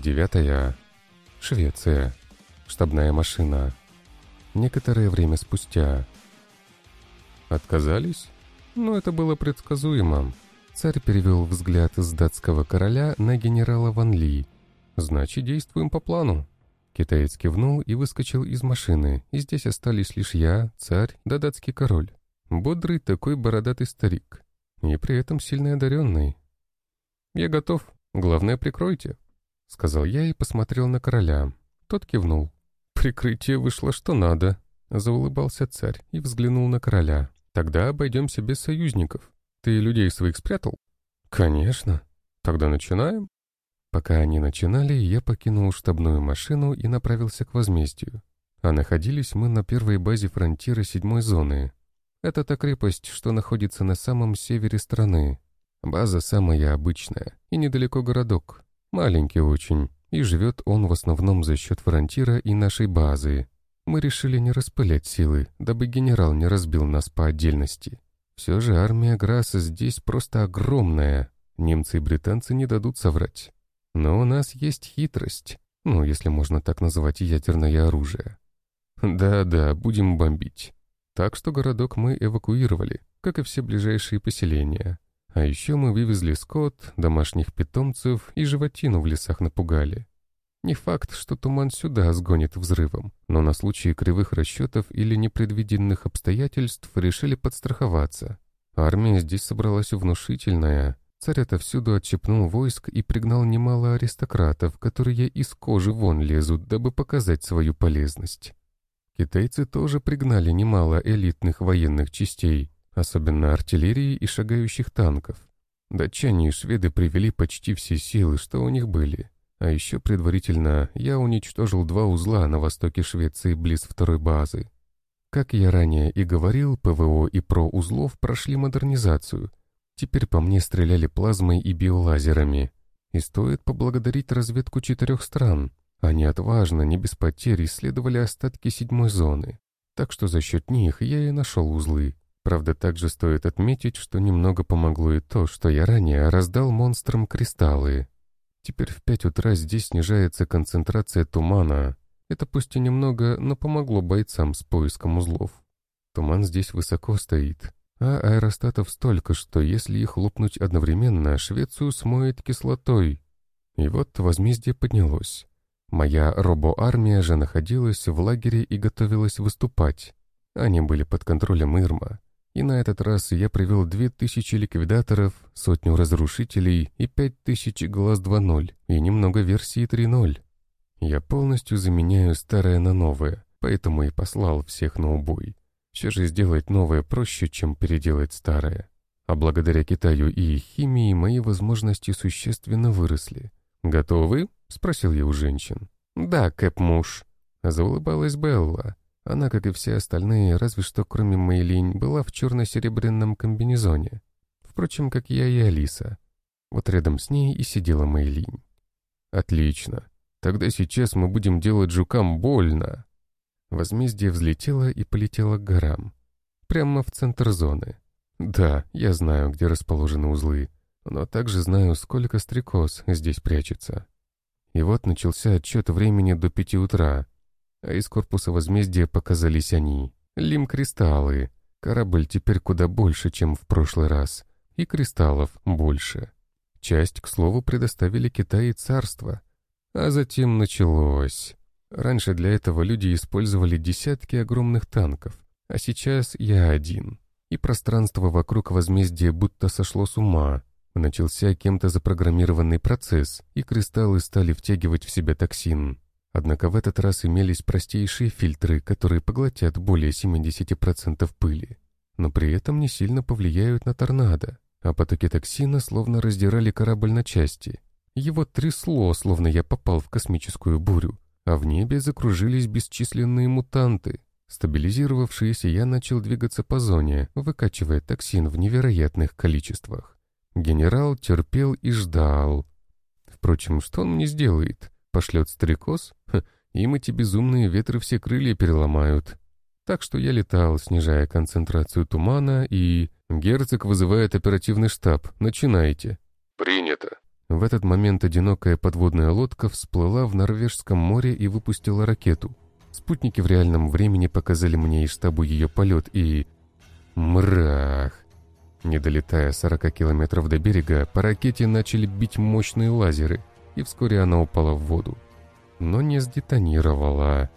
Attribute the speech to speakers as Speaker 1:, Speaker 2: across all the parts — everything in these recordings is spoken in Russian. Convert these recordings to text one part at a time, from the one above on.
Speaker 1: 9. Швеция. Штабная машина. Некоторое время спустя. Отказались? Ну, это было предсказуемо. Царь перевел взгляд с датского короля на генерала Ван Ли. Значит, действуем по плану. Китаец кивнул и выскочил из машины, и здесь остались лишь я, царь да датский король. Бодрый такой бородатый старик. И при этом сильно одаренный. «Я готов. Главное, прикройте», — сказал я и посмотрел на короля. Тот кивнул. «Прикрытие вышло что надо», — заулыбался царь и взглянул на короля. «Тогда обойдемся без союзников. Ты людей своих спрятал?» «Конечно. Тогда начинаем?» Пока они начинали, я покинул штабную машину и направился к возмездию. А находились мы на первой базе фронтира седьмой зоны. Это та крепость, что находится на самом севере страны. База самая обычная и недалеко городок. Маленький очень, и живет он в основном за счет фронтира и нашей базы. Мы решили не распылять силы, дабы генерал не разбил нас по отдельности. Все же армия Грасса здесь просто огромная. Немцы и британцы не дадут соврать. Но у нас есть хитрость. Ну, если можно так назвать ядерное оружие. Да-да, будем бомбить. Так что городок мы эвакуировали, как и все ближайшие поселения. А еще мы вывезли скот, домашних питомцев и животину в лесах напугали. Не факт, что туман сюда сгонит взрывом, но на случай кривых расчетов или непредвиденных обстоятельств решили подстраховаться. Армия здесь собралась внушительная. Царь отовсюду отщепнул войск и пригнал немало аристократов, которые из кожи вон лезут, дабы показать свою полезность. Китайцы тоже пригнали немало элитных военных частей, особенно артиллерии и шагающих танков. Датчане и шведы привели почти все силы, что у них были. А еще предварительно я уничтожил два узла на востоке Швеции близ второй базы. Как я ранее и говорил, ПВО и ПРО узлов прошли модернизацию. Теперь по мне стреляли плазмой и биолазерами. И стоит поблагодарить разведку четырех стран. Они отважно, не без потерь, исследовали остатки седьмой зоны. Так что за счет них я и нашел узлы. Правда, также стоит отметить, что немного помогло и то, что я ранее раздал монстрам кристаллы. Теперь в пять утра здесь снижается концентрация тумана. Это пусть и немного, но помогло бойцам с поиском узлов. Туман здесь высоко стоит, а аэростатов столько, что если их лопнуть одновременно, Швецию смоет кислотой. И вот возмездие поднялось. Моя робо-армия же находилась в лагере и готовилась выступать. Они были под контролем Ирма. И на этот раз я привел две тысячи ликвидаторов, сотню разрушителей и пять тысяч глаз 2.0 и немного версии 3.0. Я полностью заменяю старое на новое, поэтому и послал всех на убой. Все же сделать новое проще, чем переделать старое. А благодаря Китаю и химии мои возможности существенно выросли. «Готовы?» — спросил я у женщин. «Да, Кэп-муж», — заулыбалась Белла. Она, как и все остальные, разве что кроме Мэйлинь, была в черно-серебряном комбинезоне. Впрочем, как я и Алиса. Вот рядом с ней и сидела Мэйлинь. «Отлично. Тогда сейчас мы будем делать жукам больно». Возмездие взлетело и полетело к горам. Прямо в центр зоны. Да, я знаю, где расположены узлы, но также знаю, сколько стрекоз здесь прячется. И вот начался отчет времени до пяти утра, а из корпуса возмездия показались они. Лим-кристаллы. Корабль теперь куда больше, чем в прошлый раз. И кристаллов больше. Часть, к слову, предоставили Китай и царство. А затем началось. Раньше для этого люди использовали десятки огромных танков, а сейчас я один. И пространство вокруг возмездия будто сошло с ума. Начался кем-то запрограммированный процесс, и кристаллы стали втягивать в себя токсин. Однако в этот раз имелись простейшие фильтры, которые поглотят более 70% пыли, но при этом не сильно повлияют на торнадо, а потоки токсина словно раздирали корабль на части. Его трясло, словно я попал в космическую бурю, а в небе закружились бесчисленные мутанты. Стабилизировавшиеся, я начал двигаться по зоне, выкачивая токсин в невероятных количествах. Генерал терпел и ждал. Впрочем, что он мне сделает? Пошлет стрекоз? Ха, им эти безумные ветры все крылья переломают. Так что я летал, снижая концентрацию тумана, и... Герцог вызывает оперативный штаб. Начинайте.
Speaker 2: Принято.
Speaker 1: В этот момент одинокая подводная лодка всплыла в Норвежском море и выпустила ракету. Спутники в реальном времени показали мне и штабу ее полет, и... Мрах! Не долетая 40 километров до берега, по ракете начали бить мощные лазеры, и вскоре она упала в воду. Но не сдетонировала.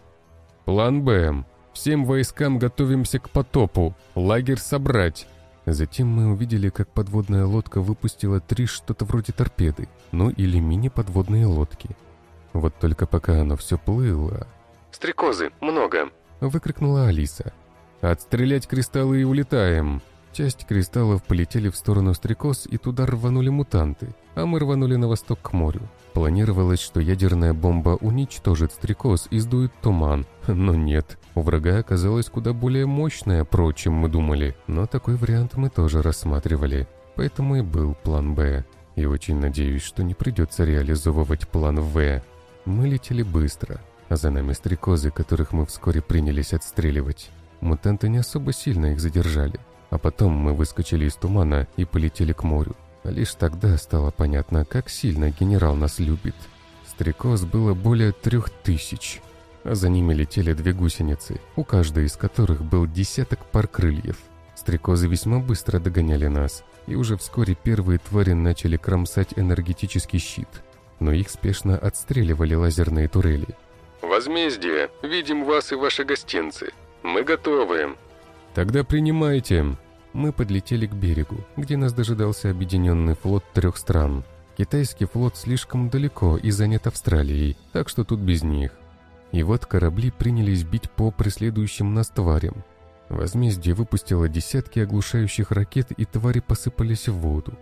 Speaker 1: «План Б. Всем войскам готовимся к потопу. Лагерь собрать». Затем мы увидели, как подводная лодка выпустила три что-то вроде торпеды, ну или мини-подводные лодки. Вот только пока оно все плыло...
Speaker 2: «Стрекозы, много!»
Speaker 1: — выкрикнула Алиса. «Отстрелять кристаллы и улетаем!» Часть кристаллов полетели в сторону стрекоз, и туда рванули мутанты, а мы рванули на восток к морю. Планировалось, что ядерная бомба уничтожит стрекоз и сдует туман, но нет. У врага оказалась куда более мощная про, чем мы думали, но такой вариант мы тоже рассматривали. Поэтому и был план «Б». И очень надеюсь, что не придется реализовывать план «В». Мы летели быстро, а за нами стрекозы, которых мы вскоре принялись отстреливать. Мутанты не особо сильно их задержали. А потом мы выскочили из тумана и полетели к морю. Лишь тогда стало понятно, как сильно генерал нас любит. Стрекоз было более трех тысяч, а за ними летели две гусеницы, у каждой из которых был десяток пар крыльев. Стрекозы весьма быстро догоняли нас, и уже вскоре первые твари начали кромсать энергетический щит, но их спешно отстреливали лазерные турели.
Speaker 2: «Возмездие! Видим вас и ваши гостинцы! Мы готовы!»
Speaker 1: «Тогда принимайте!» Мы подлетели к берегу, где нас дожидался объединенный флот трех стран. Китайский флот слишком далеко и занят Австралией, так что тут без них. И вот корабли принялись бить по преследующим нас тварям. Возмездие выпустило десятки оглушающих ракет, и твари посыпались в воду.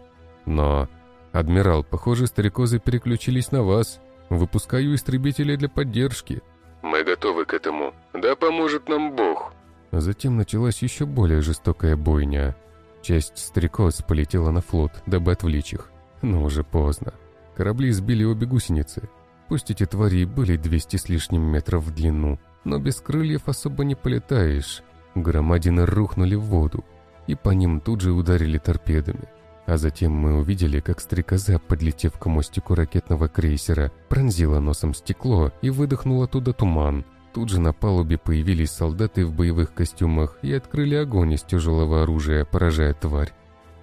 Speaker 1: Но... «Адмирал, похоже, старикозы переключились на вас. Выпускаю истребители для поддержки».
Speaker 2: «Мы готовы к этому. Да поможет нам Бог»,
Speaker 1: затем началась еще более жестокая бойня. Часть стрекоз полетела на флот, дабы отвлечь их. Но уже поздно. Корабли сбили обе гусеницы. Пусть эти твари были 200 с лишним метров в длину, но без крыльев особо не полетаешь. Громадины рухнули в воду, и по ним тут же ударили торпедами. А затем мы увидели, как стрекоза, подлетев к мостику ракетного крейсера, пронзила носом стекло и выдохнула туда туман, Тут же на палубе появились солдаты в боевых костюмах и открыли огонь из тяжелого оружия, поражая тварь.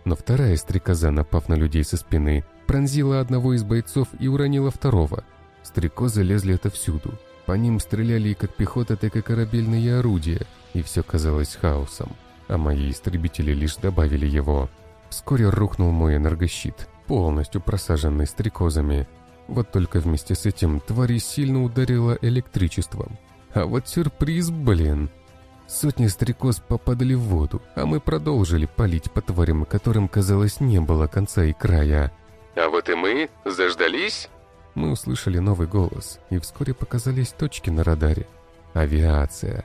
Speaker 1: Но вторая стрекоза, напав на людей со спины, пронзила одного из бойцов и уронила второго. Стрекозы лезли отовсюду. По ним стреляли и как пехота, так и корабельные орудия, и все казалось хаосом. А мои истребители лишь добавили его. Вскоре рухнул мой энергощит, полностью просаженный стрекозами. Вот только вместе с этим твари сильно ударило электричеством. А вот сюрприз, блин. Сотни стрекоз попадали в воду, а мы продолжили палить по тварям, которым, казалось, не было конца и края.
Speaker 2: «А вот и мы заждались?»
Speaker 1: Мы услышали новый голос, и вскоре показались точки на радаре. Авиация.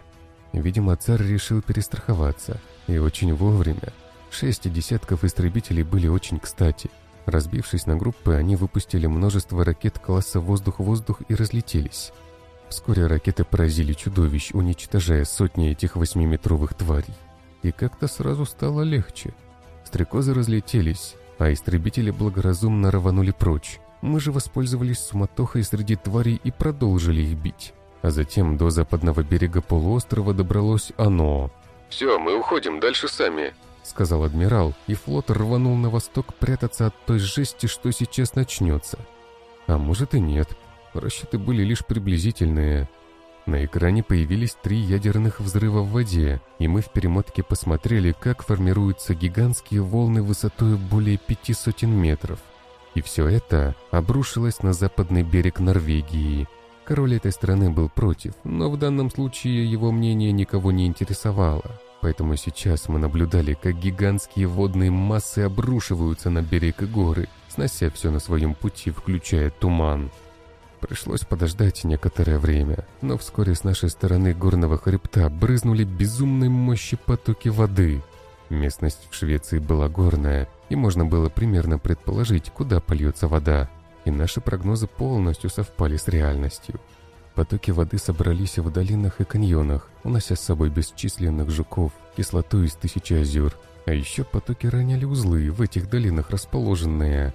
Speaker 1: Видимо, царь решил перестраховаться. И очень вовремя. Шесть десятков истребителей были очень кстати. Разбившись на группы, они выпустили множество ракет класса «Воздух-воздух» и разлетелись. Вскоре ракеты поразили чудовищ, уничтожая сотни этих восьмиметровых тварей. И как-то сразу стало легче. Стрекозы разлетелись, а истребители благоразумно рванули прочь. Мы же воспользовались суматохой среди тварей и продолжили их бить. А затем до западного берега полуострова добралось оно.
Speaker 2: «Все, мы уходим, дальше сами», —
Speaker 1: сказал адмирал, и флот рванул на восток прятаться от той жести, что сейчас начнется. А может и нет. Расчеты были лишь приблизительные. На экране появились три ядерных взрыва в воде, и мы в перемотке посмотрели, как формируются гигантские волны высотой более пяти сотен метров. И все это обрушилось на западный берег Норвегии. Король этой страны был против, но в данном случае его мнение никого не интересовало. Поэтому сейчас мы наблюдали, как гигантские водные массы обрушиваются на берег горы, снося все на своем пути, включая туман. Пришлось подождать некоторое время, но вскоре с нашей стороны горного хребта брызнули безумной мощи потоки воды. Местность в Швеции была горная, и можно было примерно предположить, куда польется вода, и наши прогнозы полностью совпали с реальностью. Потоки воды собрались в долинах и каньонах, унося с собой бесчисленных жуков, кислоту из тысячи озер, а еще потоки роняли узлы в этих долинах расположенные.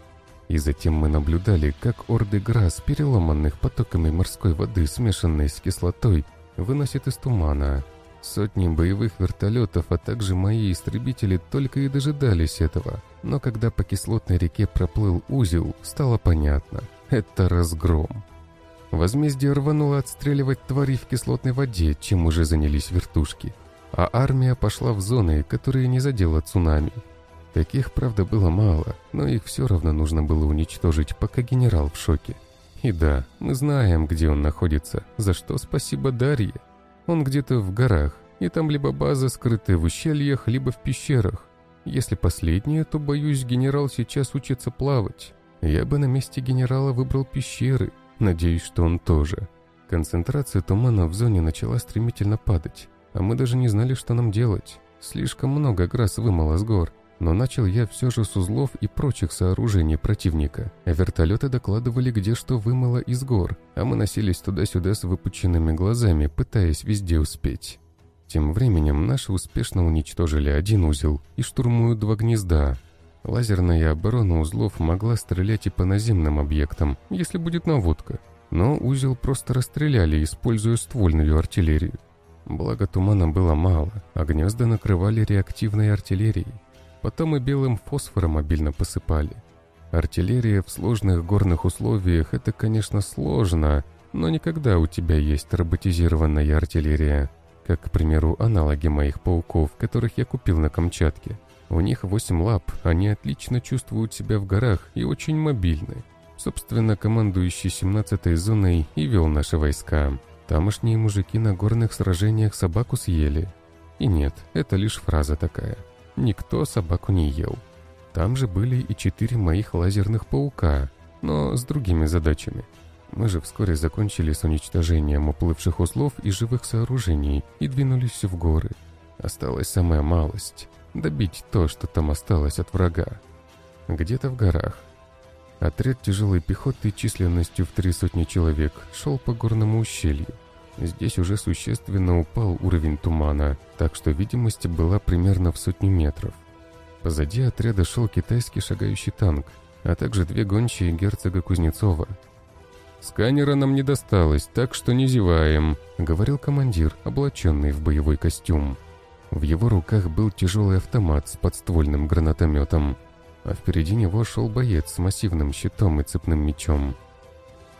Speaker 1: И затем мы наблюдали, как орды грас, переломанных потоками морской воды, смешанной с кислотой, выносят из тумана. Сотни боевых вертолетов, а также мои истребители только и дожидались этого. Но когда по кислотной реке проплыл узел, стало понятно — это разгром. Возмездие рвануло отстреливать твари в кислотной воде, чем уже занялись вертушки. А армия пошла в зоны, которые не задело цунами. Таких, правда, было мало, но их все равно нужно было уничтожить, пока генерал в шоке. И да, мы знаем, где он находится, за что спасибо Дарье. Он где-то в горах, и там либо база, скрытая в ущельях, либо в пещерах. Если последнее, то, боюсь, генерал сейчас учится плавать. Я бы на месте генерала выбрал пещеры, надеюсь, что он тоже. Концентрация тумана в зоне начала стремительно падать, а мы даже не знали, что нам делать. Слишком много грас вымыло с гор, но начал я все же с узлов и прочих сооружений противника. Вертолеты докладывали, где что вымыло из гор, а мы носились туда-сюда с выпученными глазами, пытаясь везде успеть. Тем временем наши успешно уничтожили один узел и штурмуют два гнезда. Лазерная оборона узлов могла стрелять и по наземным объектам, если будет наводка. Но узел просто расстреляли, используя ствольную артиллерию. Благо тумана было мало, а гнезда накрывали реактивной артиллерией. Потом и белым фосфором обильно посыпали. Артиллерия в сложных горных условиях – это, конечно, сложно, но никогда у тебя есть роботизированная артиллерия. Как, к примеру, аналоги моих пауков, которых я купил на Камчатке. У них восемь лап, они отлично чувствуют себя в горах и очень мобильны. Собственно, командующий 17-й зоной и вел наши войска. Тамошние мужики на горных сражениях собаку съели. И нет, это лишь фраза такая. Никто собаку не ел. Там же были и четыре моих лазерных паука, но с другими задачами. Мы же вскоре закончили с уничтожением уплывших узлов и живых сооружений и двинулись в горы. Осталась самая малость — добить то, что там осталось от врага. Где-то в горах. Отряд тяжелой пехоты численностью в три сотни человек шел по горному ущелью. Здесь уже существенно упал уровень тумана, так что видимость была примерно в сотню метров. Позади отряда шел китайский шагающий танк, а также две гончие герцога Кузнецова. «Сканера нам не досталось, так что не зеваем», — говорил командир, облаченный в боевой костюм. В его руках был тяжелый автомат с подствольным гранатометом, а впереди него шел боец с массивным щитом и цепным мечом.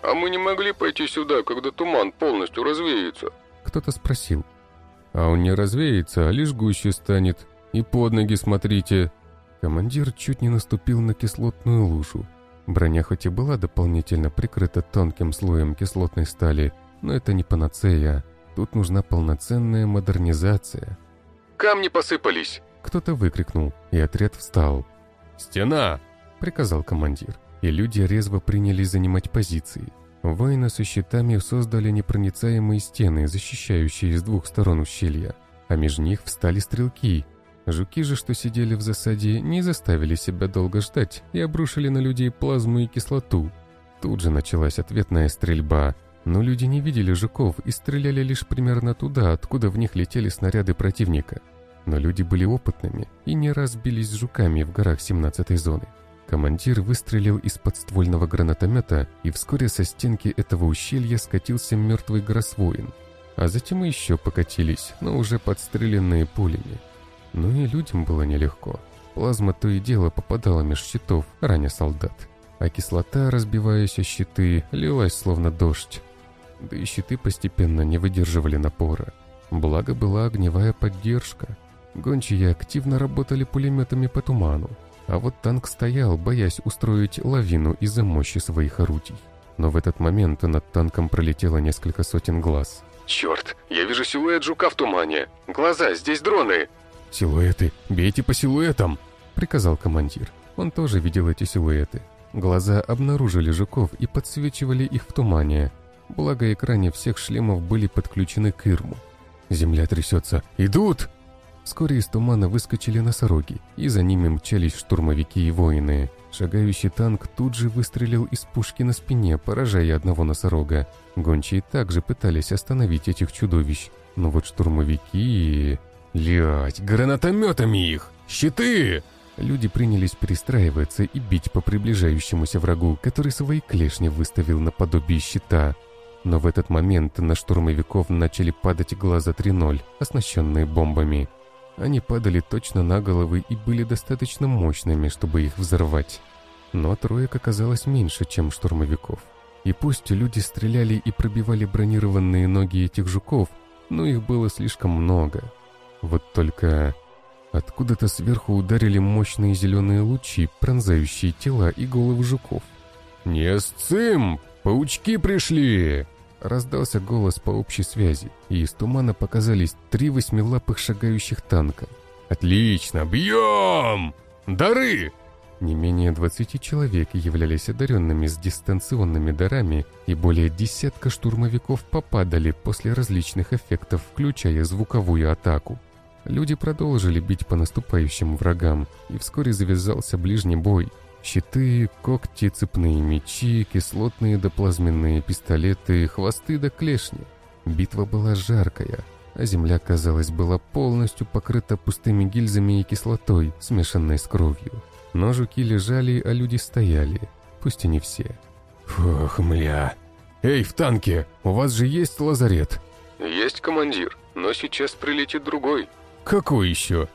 Speaker 2: «А мы не могли пойти сюда, когда туман полностью развеется?»
Speaker 1: Кто-то спросил. «А он не развеется, а лишь гуще станет. И под ноги смотрите». Командир чуть не наступил на кислотную лужу. Броня хоть и была дополнительно прикрыта тонким слоем кислотной стали, но это не панацея. Тут нужна полноценная модернизация.
Speaker 2: «Камни посыпались!»
Speaker 1: Кто-то выкрикнул, и отряд встал.
Speaker 2: «Стена!»
Speaker 1: — приказал командир и люди резво принялись занимать позиции. Воины со щитами создали непроницаемые стены, защищающие с двух сторон ущелья, а между них встали стрелки. Жуки же, что сидели в засаде, не заставили себя долго ждать и обрушили на людей плазму и кислоту. Тут же началась ответная стрельба, но люди не видели жуков и стреляли лишь примерно туда, откуда в них летели снаряды противника. Но люди были опытными и не раз бились с жуками в горах 17-й зоны. Командир выстрелил из подствольного гранатомета, и вскоре со стенки этого ущелья скатился мертвый гроссвоин. А затем еще покатились, но уже подстреленные пулями. Ну и людям было нелегко. Плазма то и дело попадала меж щитов, раня солдат. А кислота, разбиваясь о щиты, лилась словно дождь. Да и щиты постепенно не выдерживали напора. Благо была огневая поддержка. Гончие активно работали пулеметами по туману, а вот танк стоял, боясь устроить лавину из-за мощи своих орудий. Но в этот момент над танком пролетело несколько сотен глаз.
Speaker 2: «Черт, я вижу силуэт жука в тумане! Глаза, здесь дроны!»
Speaker 1: «Силуэты! Бейте по силуэтам!» — приказал командир. Он тоже видел эти силуэты. Глаза обнаружили жуков и подсвечивали их в тумане. Благо экране всех шлемов были подключены к Ирму. «Земля трясется! Идут!» Вскоре из тумана выскочили носороги, и за ними мчались штурмовики и воины. Шагающий танк тут же выстрелил из пушки на спине, поражая одного носорога. Гончие также пытались остановить этих чудовищ. Но вот штурмовики... Лять, гранатометами их! Щиты! Люди принялись перестраиваться и бить по приближающемуся врагу, который свои клешни выставил наподобие щита. Но в этот момент на штурмовиков начали падать глаза 3-0, оснащенные бомбами. Они падали точно на головы и были достаточно мощными, чтобы их взорвать. Но троек оказалось меньше, чем штурмовиков. И пусть люди стреляли и пробивали бронированные ноги этих жуков, но их было слишком много. Вот только Откуда-то сверху ударили мощные зеленые лучи, пронзающие тела и головы жуков.
Speaker 3: «Не сцим! Паучки пришли!»
Speaker 1: Раздался голос по общей связи, и из тумана показались три восьмилапых шагающих танка.
Speaker 3: «Отлично! Бьем! Дары!»
Speaker 1: Не менее 20 человек являлись одаренными с дистанционными дарами, и более десятка штурмовиков попадали после различных эффектов, включая звуковую атаку. Люди продолжили бить по наступающим врагам, и вскоре завязался ближний бой. Щиты, когти, цепные мечи, кислотные да плазменные пистолеты, хвосты да клешни. Битва была жаркая, а земля, казалось, была полностью покрыта пустыми гильзами и кислотой, смешанной с кровью. Но жуки лежали, а люди стояли, пусть и не все.
Speaker 3: «Фух, мля! Эй, в танке! У вас же есть лазарет?»
Speaker 2: «Есть, командир, но сейчас прилетит другой»,
Speaker 3: «Какой еще?»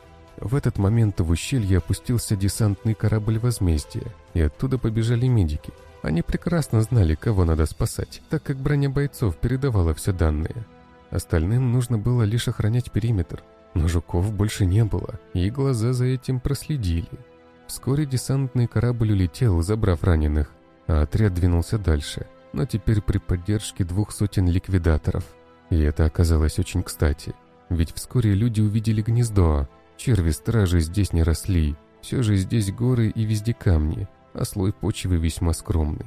Speaker 1: В этот момент в ущелье опустился десантный корабль возмездия, и оттуда побежали медики. Они прекрасно знали, кого надо спасать, так как броня бойцов передавала все данные. Остальным нужно было лишь охранять периметр, но жуков больше не было, и глаза за этим проследили. Вскоре десантный корабль улетел, забрав раненых, а отряд двинулся дальше, но теперь при поддержке двух сотен ликвидаторов. И это оказалось очень кстати. Ведь вскоре люди увидели гнездо. Черви-стражи здесь не росли. Все же здесь горы и везде камни, а слой почвы весьма скромный.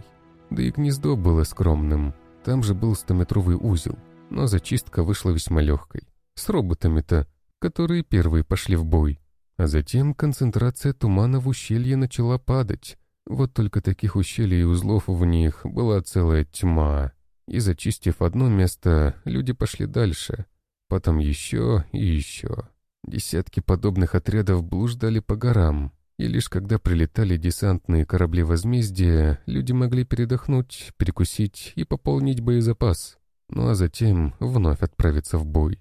Speaker 1: Да и гнездо было скромным. Там же был стометровый узел, но зачистка вышла весьма легкой. С роботами-то, которые первые пошли в бой. А затем концентрация тумана в ущелье начала падать. Вот только таких ущелий и узлов в них была целая тьма. И зачистив одно место, люди пошли дальше, Потом еще и еще. Десятки подобных отрядов блуждали по горам, и лишь когда прилетали десантные корабли возмездия, люди могли передохнуть, перекусить и пополнить боезапас, ну а затем вновь отправиться в бой.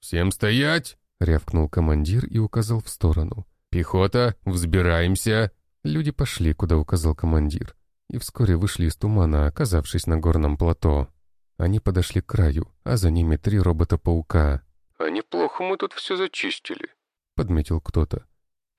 Speaker 3: «Всем стоять!» — рявкнул командир и указал в сторону. «Пехота, взбираемся!»
Speaker 1: Люди пошли, куда указал командир, и вскоре вышли из тумана, оказавшись на горном плато. Они подошли к краю, а за ними три робота-паука.
Speaker 2: «А неплохо мы тут все зачистили», —
Speaker 1: подметил кто-то.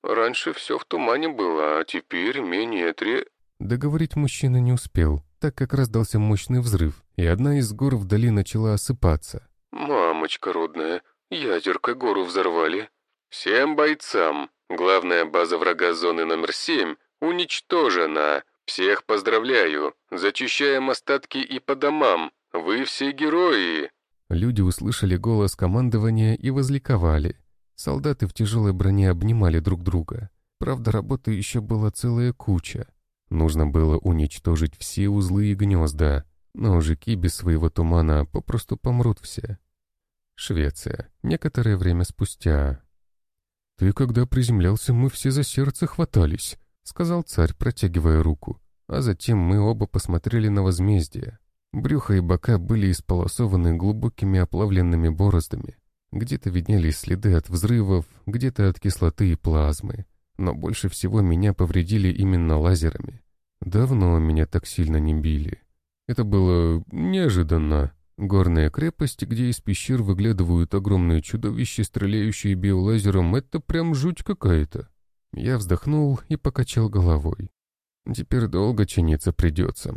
Speaker 2: «Раньше все в тумане было, а теперь менее три...»
Speaker 1: Договорить мужчина не успел, так как раздался мощный взрыв, и одна из гор вдали начала осыпаться.
Speaker 2: «Мамочка родная, ядеркой гору взорвали. Всем бойцам, главная база врага зоны номер семь, уничтожена. Всех поздравляю, зачищаем остатки и по домам, вы все герои!»
Speaker 1: Люди услышали голос командования и возликовали. Солдаты в тяжелой броне обнимали друг друга. Правда, работы еще была целая куча. Нужно было уничтожить все узлы и гнезда, но мужики без своего тумана попросту помрут все. Швеция. Некоторое время спустя. «Ты когда приземлялся, мы все за сердце хватались», — сказал царь, протягивая руку. А затем мы оба посмотрели на возмездие. Брюхо и бока были исполосованы глубокими оплавленными бороздами. Где-то виднелись следы от взрывов, где-то от кислоты и плазмы. Но больше всего меня повредили именно лазерами. Давно меня так сильно не били. Это было неожиданно. Горная крепость, где из пещер выглядывают огромные чудовища, стреляющие биолазером, это прям жуть какая-то. Я вздохнул и покачал головой. Теперь долго чиниться придется.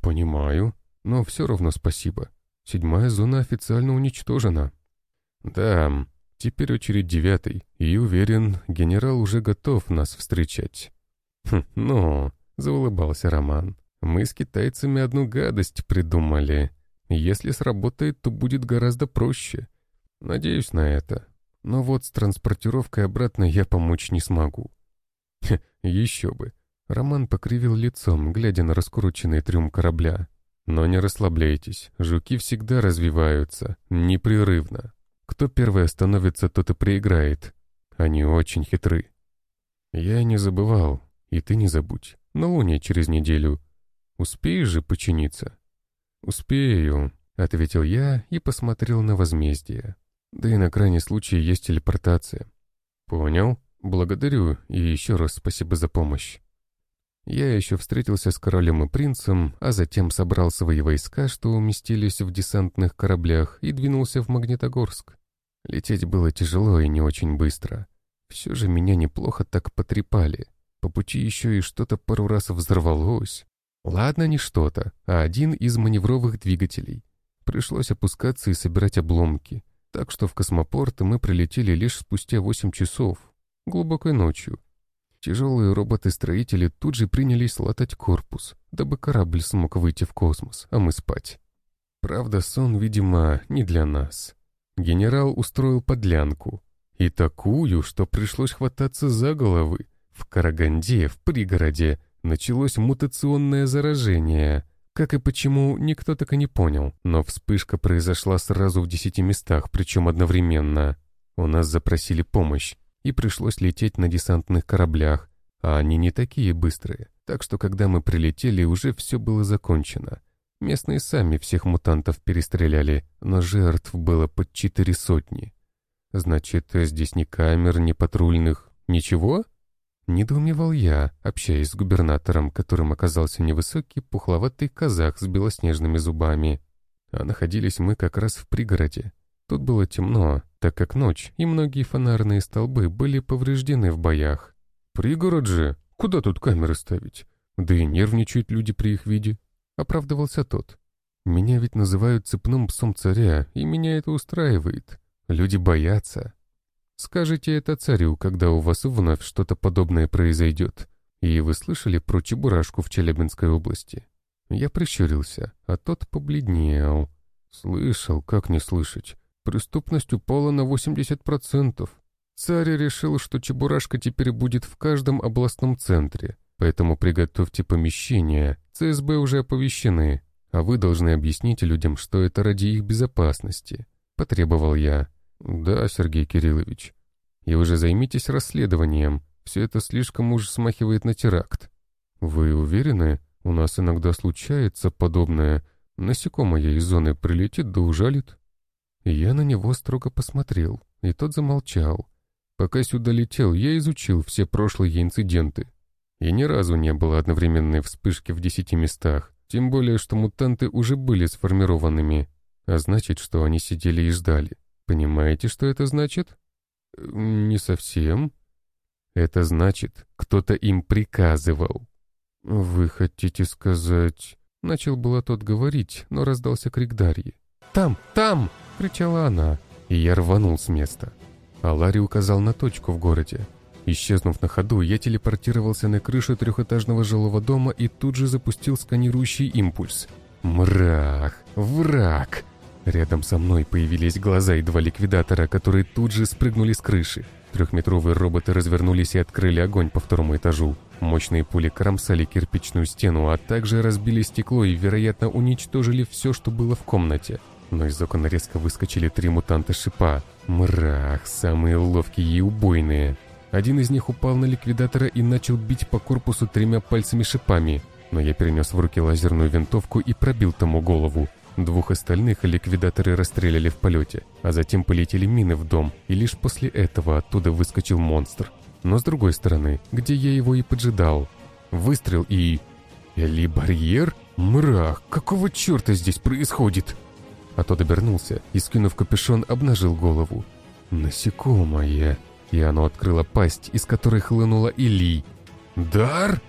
Speaker 1: Понимаю, но все равно спасибо. Седьмая зона официально уничтожена. Да, теперь очередь девятой, и уверен, генерал уже готов нас встречать. Хм, ну, заулыбался Роман. Мы с китайцами одну гадость придумали. Если сработает, то будет гораздо проще. Надеюсь на это. Но вот с транспортировкой обратно я помочь не смогу. Хе, еще бы. Роман покривил лицом, глядя на раскрученный трюм корабля. Но не расслабляйтесь, жуки всегда развиваются, непрерывно. Кто первый остановится, тот и проиграет. Они очень хитры. «Я не забывал, и ты не забудь. На Луне через неделю. Успеешь же починиться?» «Успею», — ответил я и посмотрел на возмездие. «Да и на крайний случай есть телепортация». «Понял. Благодарю и еще раз спасибо за помощь». Я еще встретился с королем и принцем, а затем собрал свои войска, что уместились в десантных кораблях, и двинулся в Магнитогорск. Лететь было тяжело и не очень быстро. Все же меня неплохо так потрепали. По пути еще и что-то пару раз взорвалось. Ладно, не что-то, а один из маневровых двигателей. Пришлось опускаться и собирать обломки. Так что в космопорт мы прилетели лишь спустя 8 часов, глубокой ночью. Тяжелые роботы-строители тут же принялись латать корпус, дабы корабль смог выйти в космос, а мы спать. Правда, сон, видимо, не для нас. Генерал устроил подлянку. И такую, что пришлось хвататься за головы. В Караганде, в пригороде, началось мутационное заражение. Как и почему, никто так и не понял. Но вспышка произошла сразу в десяти местах, причем одновременно. У нас запросили помощь и пришлось лететь на десантных кораблях, а они не такие быстрые, так что когда мы прилетели, уже все было закончено. Местные сами всех мутантов перестреляли, но жертв было под четыре сотни. Значит, здесь ни камер, ни патрульных, ничего? Недоумевал я, общаясь с губернатором, которым оказался невысокий, пухловатый казах с белоснежными зубами. А находились мы как раз в пригороде. Тут было темно, так как ночь, и многие фонарные столбы были повреждены в боях. «Пригород же! Куда тут камеры ставить? Да и нервничают люди при их виде», — оправдывался тот. «Меня ведь называют цепным псом царя, и меня это устраивает. Люди боятся. Скажите это царю, когда у вас вновь что-то подобное произойдет. И вы слышали про Чебурашку в Челябинской области?» Я прищурился, а тот побледнел. «Слышал, как не слышать. Преступность упала на 80%. Царь решил, что Чебурашка теперь будет в каждом областном центре, поэтому приготовьте помещение, ЦСБ уже оповещены, а вы должны объяснить людям, что это ради их безопасности», — потребовал я. «Да, Сергей Кириллович. И уже займитесь расследованием, все это слишком уж смахивает на теракт. Вы уверены? У нас иногда случается подобное. Насекомое из зоны прилетит да ужалит». Я на него строго посмотрел, и тот замолчал. Пока сюда летел, я изучил все прошлые инциденты. И ни разу не было одновременной вспышки в десяти местах, тем более, что мутанты уже были сформированными, а значит, что они сидели и ждали. Понимаете, что это значит? Не совсем. Это значит, кто-то им приказывал. «Вы хотите сказать...» Начал было тот говорить, но раздался крик Дарьи. «Там! Там!» — кричала она, и я рванул с места. А Ларри указал на точку в городе. Исчезнув на ходу, я телепортировался на крышу трехэтажного жилого дома и тут же запустил сканирующий импульс. Мрах! Враг! Рядом со мной появились глаза и два ликвидатора, которые тут же спрыгнули с крыши. Трехметровые роботы развернулись и открыли огонь по второму этажу. Мощные пули кромсали кирпичную стену, а также разбили стекло и, вероятно, уничтожили все, что было в комнате но из окон резко выскочили три мутанта шипа. Мрах, самые ловкие и убойные. Один из них упал на ликвидатора и начал бить по корпусу тремя пальцами шипами, но я перенес в руки лазерную винтовку и пробил тому голову. Двух остальных ликвидаторы расстреляли в полете, а затем полетели мины в дом, и лишь после этого оттуда выскочил монстр. Но с другой стороны, где я его и поджидал. Выстрел и... Эли-барьер? Мрах, какого черта здесь происходит? А тот обернулся и, скинув капюшон, обнажил голову. «Насекомое!» И оно открыло пасть, из которой хлынула Или. «Дар?»